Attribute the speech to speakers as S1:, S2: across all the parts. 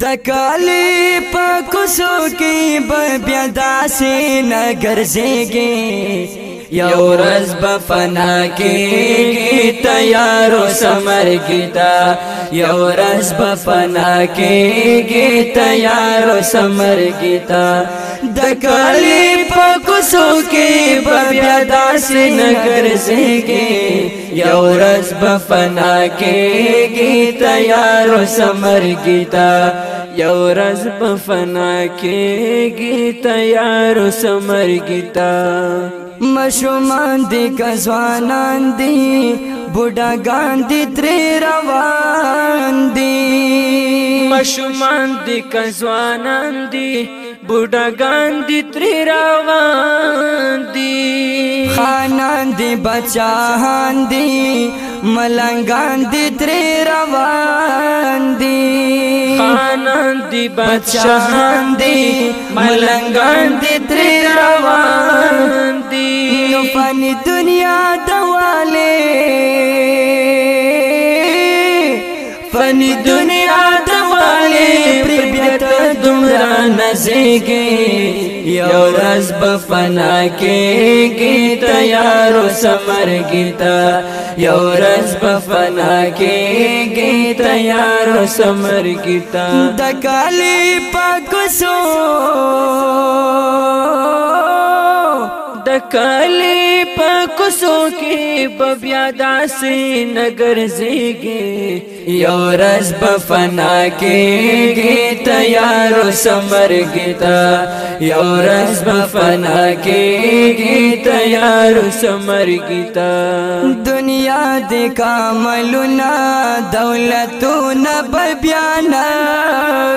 S1: د کالی په کوسو کې به بیا داسې نه ګرځيږي یو رز بفنا کی تیارو سمر گیتا یو رز بفنا کی تیارو سمر گیتا دکالی پا کسو کی ببیا داسی نگر زیگی یو رز بفنا کی تیارو سمر گیتا یو رز په فنا کېږي تیار سمرګی تا مشومان دی کسوانان دی بوډاګان دی تری روان دی مشومان دی کسوانان دی بوډاګان دی تری روان دی خانان دی بچاهان دی ملنګان دې تر روان دي خانان دي بادشاہان دي ملنګان دې تر روان دي نو فانی دنیا دواله فانی دنیا دواله رسیږي یو ورځ به فنا کېږي تیارو سمرګي ته یو ورځ به فنا کېږي تیارو سمرګي ته د کالی پاک سو د کلی په کوسو کې بیا داسې نګر زیږي یو ورځ په فنا کېږي تیار سمرګي تا یو ورځ په فنا کېږي تیار سمرګي تا دنیا د کاملونه دولتونه بیا نه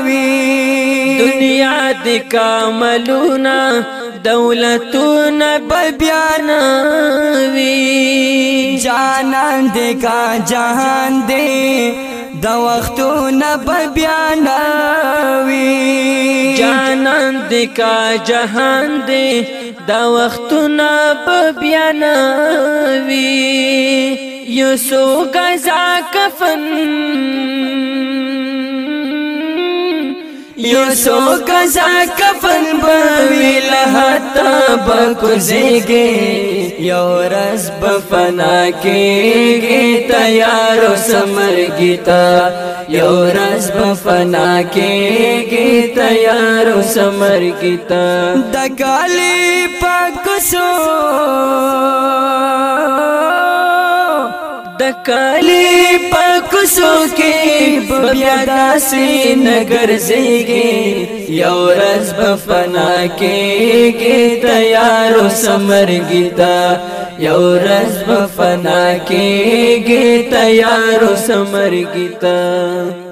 S1: وی دنیا د کاملونه دولتونه بیان وی جانان دې کا جهان دې د وختونه بیان وی جانان دې کا جهان دې د وختونه بیان وی یوسو غزا کفن یو سو کزا کفن بوی لہتا بکزیگی یو رز بفنا کیگی تیارو سمرگی تا یو رز بفنا کیگی تیارو سمرگی تا دکالی پاکسو دکالی پاکسو پسو کې بیا داسې نګر زیږي یو ورځ په فنا کې تیارو سمرګی تا یو ورځ په فنا کې تیارو سمرګی تا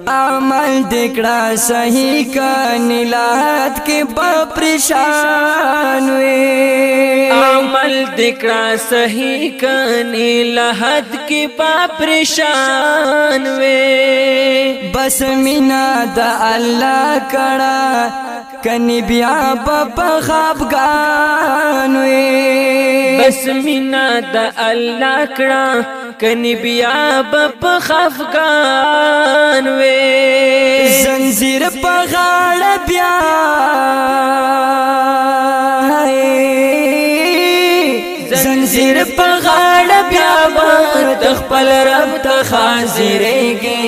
S1: عمل دکړه صحیح کانی لات کې په پریشان وې عمل دکړه صحیح کانی لات کې په پریشان وې بس مینا د الله کړه کنی بیا په خفګان وي بس مینا د الله کړه کنی بیا په خفګان وي زنجیر په غاړه بیا زنجیر په غاړه بیا تخپل رب ته حاضرېږي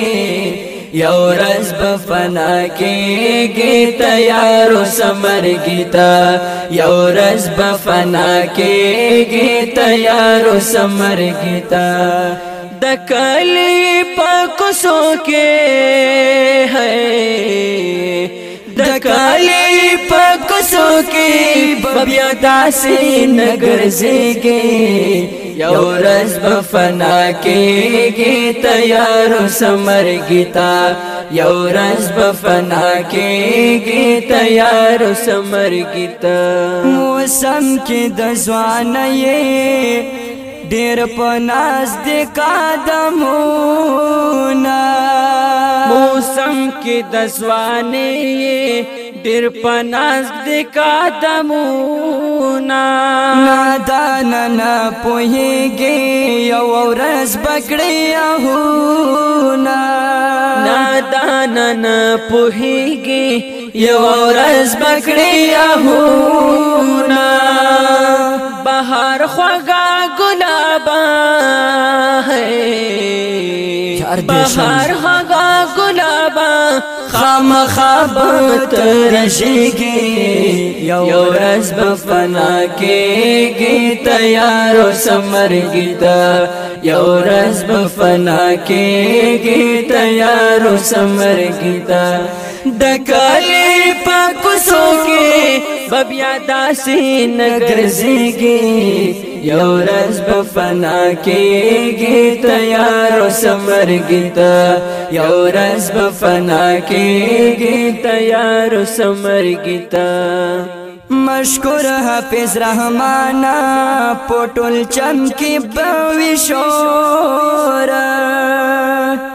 S1: یو رز بفنا کی گی تیارو سمر گیتا یو رز بفنا کی گی تیارو سمر گیتا دکلی پاکسو کے ہے دکالی پاکسو کی ببیا داسی نگر زیگی یو رز بفنا کی گی تیار سمر گیتا یو رز بفنا کی گی تیار سمر گیتا موسم کی دزوانیه ډیر پناز د قدمونه موسم کې د ځواني ډیر پناز د قدمونه نادان نه پوهیږي یو ورځ بکړی اهونه نادان نه پوهیږي یو ورځ بکړی اهونه بهار خوږه ګلابا ہے بهار گلابا خام خواب ترشیگی یو رز بفنا کیگی تیارو سمرگی دا یو رز بفنا کیگی تیارو سمرگی دا دکالی پاکسو کی ببیا داسی نگرزیگی یو رز بفنا کیگی تیارو سمرگی تا یو رز بفنا کیگی تیارو سمرگی تا مشکور حافظ رحمانا پوٹل چمکی بوی شورا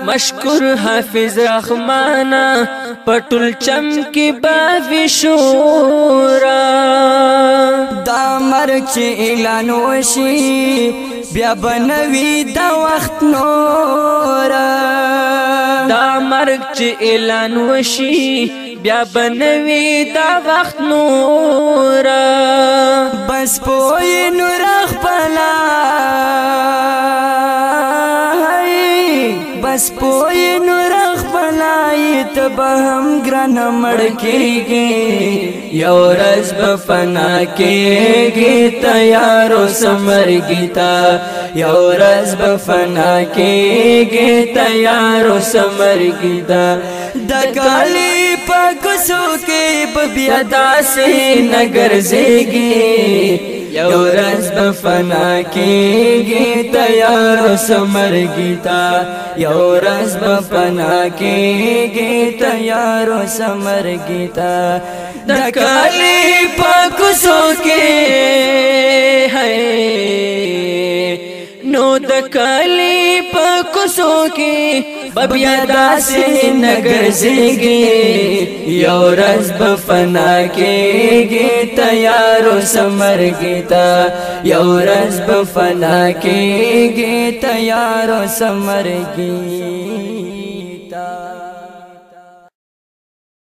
S1: مشکور حافظ رحمانا پټول چمکی باوی شورا دا مرچ اعلانو وشي بیا بنوي دا وخت نور دا مرګ چې اعلان وشي بیا بنوي دا وخت نور بس پوي نور کبه هم ګران مړ کېږي یو ورځ په فنا کېږي تیارو سمرګی تا یو ورځ په فنا کېږي تیارو سمرګی تا د کالی په کوڅو کې په بیا داسې نګرځيږي یو رز بفنا کیگی تیار سمر گیتا یو رز بفنا کیگی تیار سمر گیتا دکالی پاکسو کے ہے د کلی په کوسو کې بیا داسې نګرځيږي یو ورځ په فنا کېږي تیارو سمر کېتا یو ورځ په فنا کېږي تیارو سمر کې